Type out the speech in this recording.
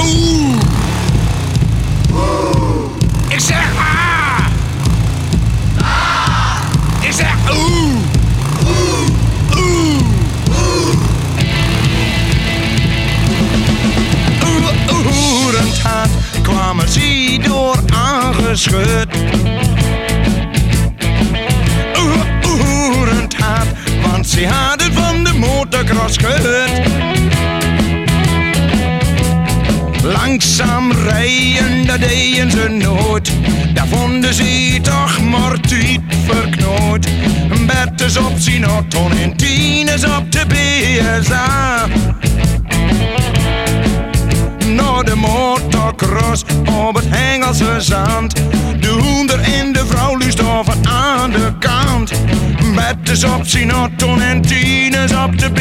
oeh. Ik zeg ah. Ik zeg oeh. Oerend hard kwamen ze door aangeschud. Oerend hard, want ze hadden van de motocross gehoord. Langzaam rijden, dat deden ze nooit. Daar vonden ze toch maar tijd verknoot. Bert is op zijn auto en Tien is op de BSA. Naar de motocross op het Engelse zand. De hoender en de vrouw lustoven aan de kant. Bert is op zijn auto en Tien is op de.